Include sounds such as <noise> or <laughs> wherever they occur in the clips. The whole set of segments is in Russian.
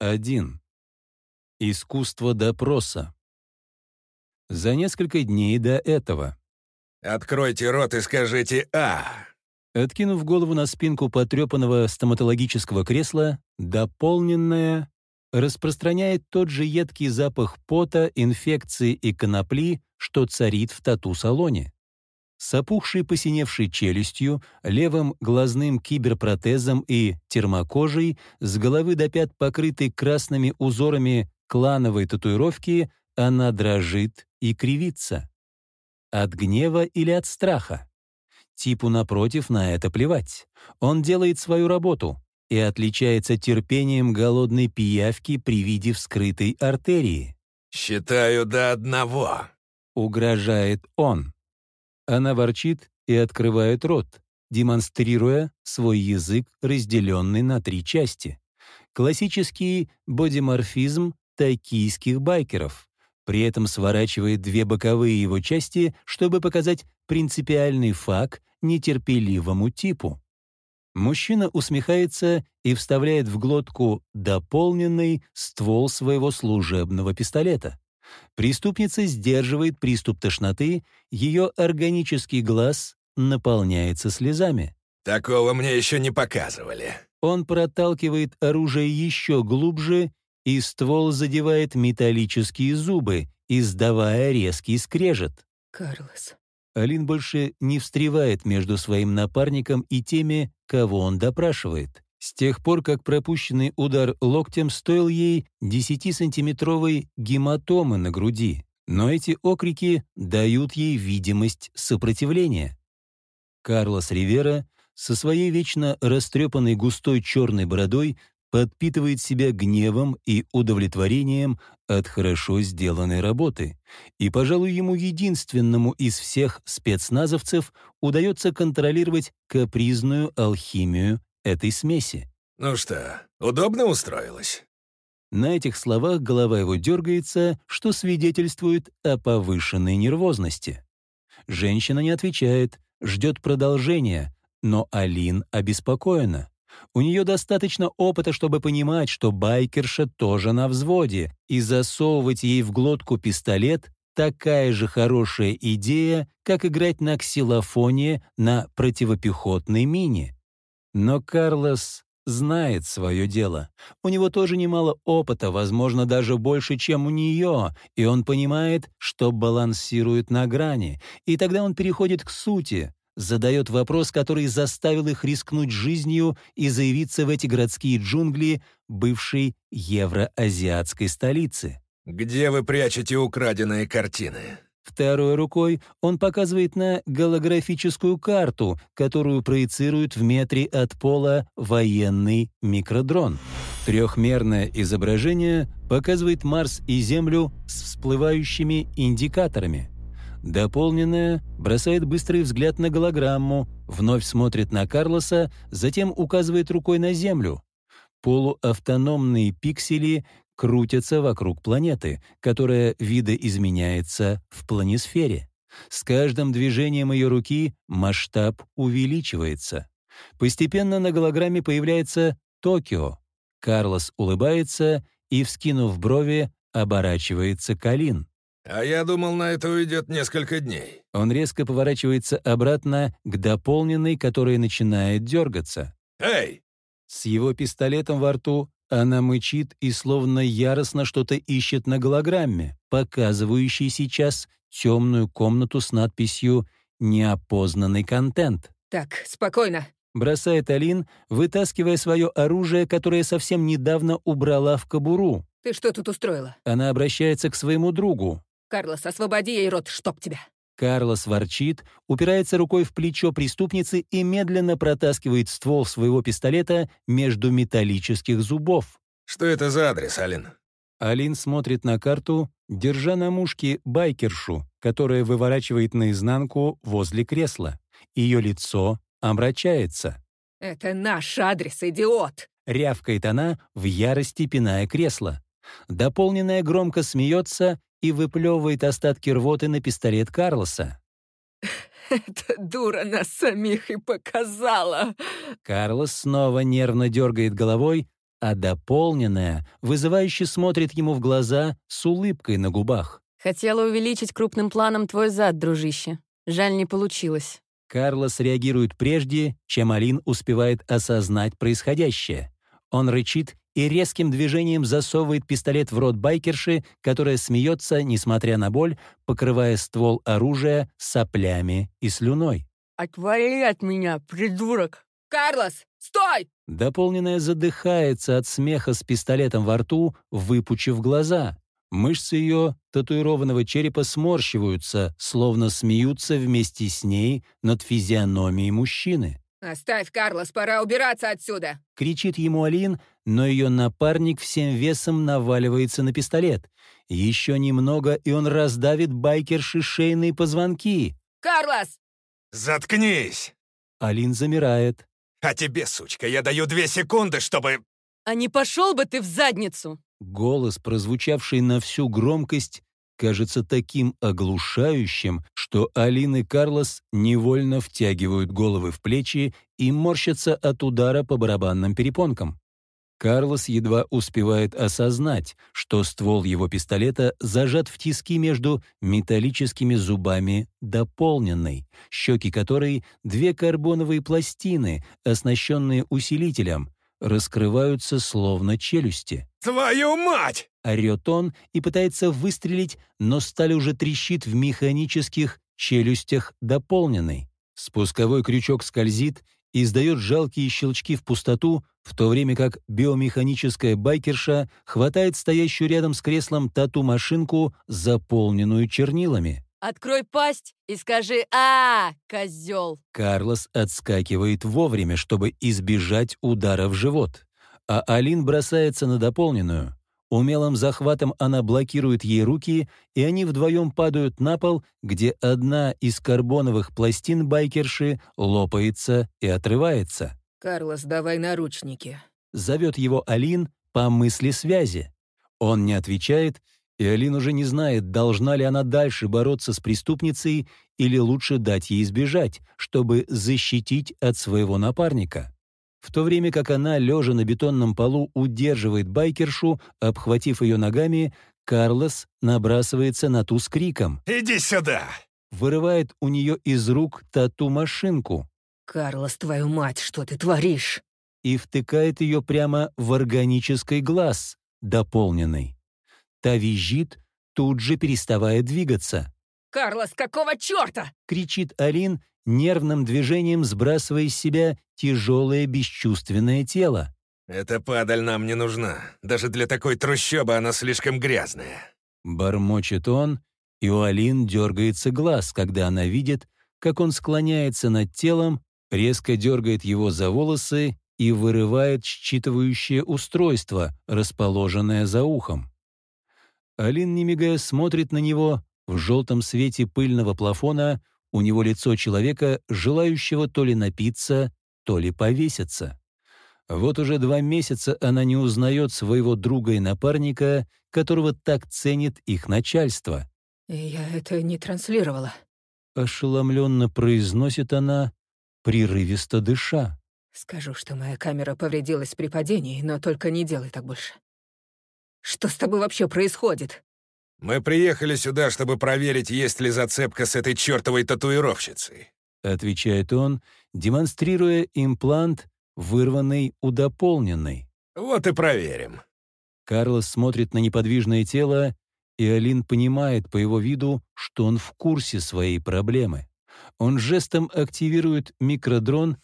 1. Искусство допроса. За несколько дней до этого. «Откройте рот и скажите «А». Откинув голову на спинку потрепанного стоматологического кресла, дополненная распространяет тот же едкий запах пота, инфекции и конопли, что царит в тату-салоне. С опухшей посиневшей челюстью, левым глазным киберпротезом и термокожей, с головы до пят покрытой красными узорами клановой татуировки, она дрожит и кривится. От гнева или от страха? Типу напротив на это плевать. Он делает свою работу и отличается терпением голодной пиявки при виде вскрытой артерии. «Считаю до одного», — угрожает он. Она ворчит и открывает рот, демонстрируя свой язык, разделенный на три части. Классический бодиморфизм токийских байкеров. При этом сворачивает две боковые его части, чтобы показать принципиальный факт нетерпеливому типу. Мужчина усмехается и вставляет в глотку дополненный ствол своего служебного пистолета. Преступница сдерживает приступ тошноты, ее органический глаз наполняется слезами. «Такого мне еще не показывали». Он проталкивает оружие еще глубже, и ствол задевает металлические зубы, издавая резкий скрежет. «Карлос». Алин больше не встревает между своим напарником и теми, кого он допрашивает. С тех пор, как пропущенный удар локтем стоил ей 10-сантиметровой гематомы на груди, но эти окрики дают ей видимость сопротивления. Карлос Ривера со своей вечно растрепанной густой черной бородой подпитывает себя гневом и удовлетворением от хорошо сделанной работы, и, пожалуй, ему единственному из всех спецназовцев удается контролировать капризную алхимию этой смеси. «Ну что, удобно устроилась?» На этих словах голова его дергается, что свидетельствует о повышенной нервозности. Женщина не отвечает, ждет продолжения, но Алин обеспокоена. У нее достаточно опыта, чтобы понимать, что байкерша тоже на взводе, и засовывать ей в глотку пистолет — такая же хорошая идея, как играть на ксилофоне на противопехотной мине. Но Карлос знает свое дело. У него тоже немало опыта, возможно, даже больше, чем у нее, и он понимает, что балансирует на грани. И тогда он переходит к сути, задает вопрос, который заставил их рискнуть жизнью и заявиться в эти городские джунгли бывшей евроазиатской столицы. «Где вы прячете украденные картины?» Второй рукой он показывает на голографическую карту, которую проецирует в метре от пола военный микродрон. Трехмерное изображение показывает Марс и Землю с всплывающими индикаторами. Дополненное бросает быстрый взгляд на голограмму, вновь смотрит на Карлоса, затем указывает рукой на Землю. Полуавтономные пиксели крутятся вокруг планеты, которая видоизменяется в планисфере. С каждым движением ее руки масштаб увеличивается. Постепенно на голограмме появляется Токио. Карлос улыбается и, вскинув брови, оборачивается Калин. «А я думал, на это уйдет несколько дней». Он резко поворачивается обратно к дополненной, которая начинает дергаться. «Эй!» С его пистолетом во рту она мычит и словно яростно что-то ищет на голограмме, показывающей сейчас темную комнату с надписью «Неопознанный контент». «Так, спокойно», — бросает Алин, вытаскивая свое оружие, которое совсем недавно убрала в кобуру. «Ты что тут устроила?» Она обращается к своему другу. «Карлос, освободи ей рот, чтоб тебя!» Карлос ворчит, упирается рукой в плечо преступницы и медленно протаскивает ствол своего пистолета между металлических зубов. «Что это за адрес, Алин?» Алин смотрит на карту, держа на мушке байкершу, которая выворачивает наизнанку возле кресла. Ее лицо омрачается. «Это наш адрес, идиот!» — рявкает она, в ярости пиная кресло. Дополненная громко смеется и выплевывает остатки рвоты на пистолет Карлоса. «Эта дура нас самих и показала!» Карлос снова нервно дергает головой, а дополненная вызывающе смотрит ему в глаза с улыбкой на губах. Хотела увеличить крупным планом твой зад, дружище. Жаль, не получилось. Карлос реагирует прежде, чем Алин успевает осознать происходящее. Он рычит и резким движением засовывает пистолет в рот байкерши, которая смеется, несмотря на боль, покрывая ствол оружия соплями и слюной. «Отвали от меня, придурок!» Карлос, стой! Дополненная задыхается от смеха с пистолетом во рту, выпучив глаза. Мышцы ее татуированного черепа сморщиваются, словно смеются вместе с ней над физиономией мужчины. Оставь, Карлос, пора убираться отсюда. Кричит ему Алин, но ее напарник всем весом наваливается на пистолет. Еще немного, и он раздавит байкерши шейные позвонки. Карлос! Заткнись! Алин замирает. А тебе, сучка, я даю две секунды, чтобы... А не пошел бы ты в задницу! Голос, прозвучавший на всю громкость, кажется таким оглушающим, что Алин и Карлос невольно втягивают головы в плечи и морщатся от удара по барабанным перепонкам. Карлос едва успевает осознать, что ствол его пистолета зажат в тиски между металлическими зубами дополненной, щеки которой — две карбоновые пластины, оснащенные усилителем, раскрываются словно челюсти. Твою мать! Орет он и пытается выстрелить, но сталь уже трещит в механических челюстях дополненной. Спусковой крючок скользит и издает жалкие щелчки в пустоту, в то время как биомеханическая байкерша хватает стоящую рядом с креслом тату-машинку, заполненную чернилами. Открой пасть и скажи «А, козел!» Карлос отскакивает вовремя, чтобы избежать удара в живот, а Алин бросается на дополненную. Умелым захватом она блокирует ей руки, и они вдвоем падают на пол, где одна из карбоновых пластин байкерши лопается и отрывается. Карлос, давай наручники. Зовет его Алин по мысли связи. Он не отвечает, и Алин уже не знает, должна ли она дальше бороться с преступницей или лучше дать ей избежать, чтобы защитить от своего напарника. В то время как она, лежа на бетонном полу, удерживает байкершу, обхватив ее ногами, Карлос набрасывается на ту с криком. Иди сюда! Вырывает у нее из рук тату-машинку Карлос, твою мать, что ты творишь? и втыкает ее прямо в органический глаз, дополненный. Та визжит, тут же переставая двигаться. Карлос, какого черта? Кричит Алин, нервным движением сбрасывая с себя тяжелое бесчувственное тело. Эта падаль нам не нужна. Даже для такой трущобы она слишком грязная. Бормочет он, и у Алин дергается глаз, когда она видит, как он склоняется над телом, резко дергает его за волосы и вырывает считывающее устройство, расположенное за ухом. Алин, не мигая, смотрит на него. В желтом свете пыльного плафона у него лицо человека, желающего то ли напиться, то ли повеситься. Вот уже два месяца она не узнает своего друга и напарника, которого так ценит их начальство. Я это не транслировала. Ошеломленно произносит она, прерывисто дыша. Скажу, что моя камера повредилась при падении, но только не делай так больше. Что с тобой вообще происходит? Мы приехали сюда, чтобы проверить, есть ли зацепка с этой чертовой татуировщицей. Отвечает он, демонстрируя имплант, вырванный у дополненной. Вот и проверим. Карлос смотрит на неподвижное тело, и Алин понимает по его виду, что он в курсе своей проблемы. Он жестом активирует микродрон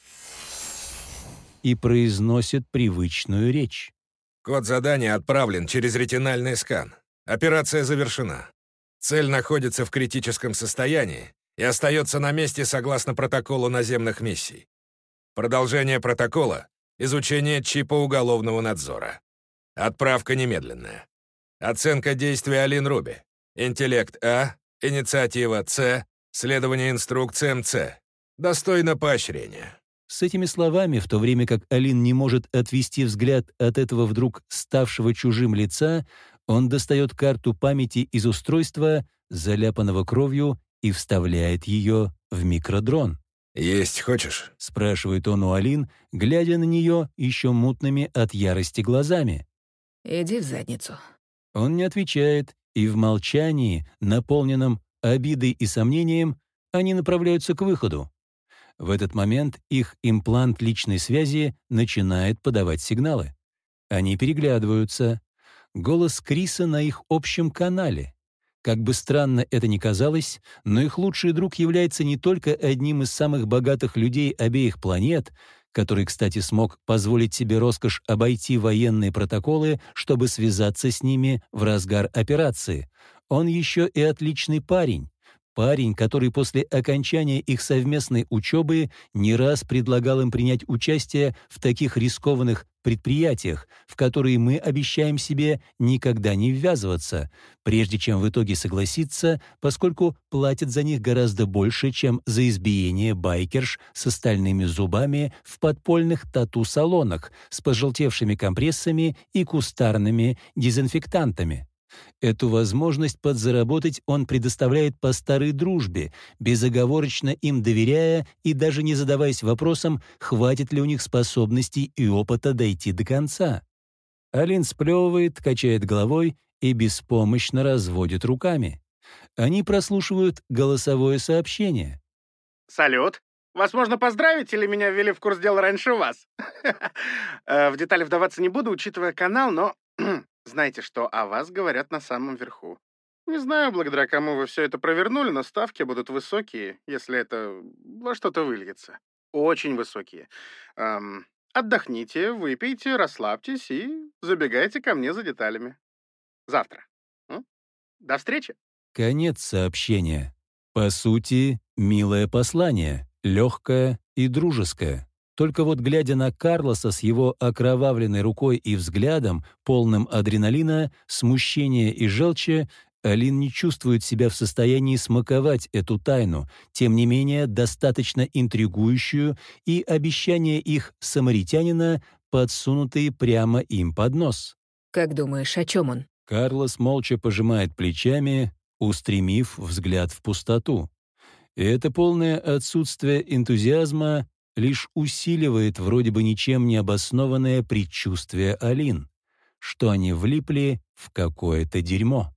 и произносит привычную речь. Код задания отправлен через ретинальный скан. Операция завершена. Цель находится в критическом состоянии и остается на месте согласно протоколу наземных миссий. Продолжение протокола — изучение чипа уголовного надзора. Отправка немедленная. Оценка действий Алин Руби. Интеллект А, инициатива С, следование инструкциям С. Достойно поощрения. С этими словами, в то время как Алин не может отвести взгляд от этого вдруг ставшего чужим лица, он достает карту памяти из устройства, заляпанного кровью, и вставляет ее в микродрон. «Есть хочешь?» — спрашивает он у Алин, глядя на нее еще мутными от ярости глазами. «Иди в задницу». Он не отвечает, и в молчании, наполненном обидой и сомнением, они направляются к выходу. В этот момент их имплант личной связи начинает подавать сигналы. Они переглядываются. Голос Криса на их общем канале. Как бы странно это ни казалось, но их лучший друг является не только одним из самых богатых людей обеих планет, который, кстати, смог позволить себе роскошь обойти военные протоколы, чтобы связаться с ними в разгар операции. Он еще и отличный парень, Парень, который после окончания их совместной учебы не раз предлагал им принять участие в таких рискованных предприятиях, в которые мы обещаем себе никогда не ввязываться, прежде чем в итоге согласиться, поскольку платят за них гораздо больше, чем за избиение байкерш с остальными зубами в подпольных тату-салонах с пожелтевшими компрессами и кустарными дезинфектантами. Эту возможность подзаработать он предоставляет по старой дружбе, безоговорочно им доверяя и даже не задаваясь вопросом, хватит ли у них способностей и опыта дойти до конца. Алин сплевывает, качает головой и беспомощно разводит руками. Они прослушивают голосовое сообщение. «Салют. Вас можно поздравить или меня ввели в курс дела раньше вас? <laughs> Э, в детали вдаваться не буду, учитывая канал, но Знаете, что о вас говорят на самом верху. Не знаю, благодаря кому вы все это провернули, но ставки будут высокие, если это во что-то выльется. Очень высокие. Эм, отдохните, выпейте, расслабьтесь и забегайте ко мне за деталями. Завтра. М? До встречи. Конец сообщения. По сути, милое послание, легкое и дружеское. Только вот глядя на Карлоса с его окровавленной рукой и взглядом, полным адреналина, смущения и желчи, Алин не чувствует себя в состоянии смаковать эту тайну, тем не менее достаточно интригующую и обещание их самаритянина, подсунутые прямо им под нос. «Как думаешь, о чем он?» Карлос молча пожимает плечами, устремив взгляд в пустоту. И это полное отсутствие энтузиазма лишь усиливает вроде бы ничем не обоснованное предчувствие Алин, что они влипли в какое-то дерьмо.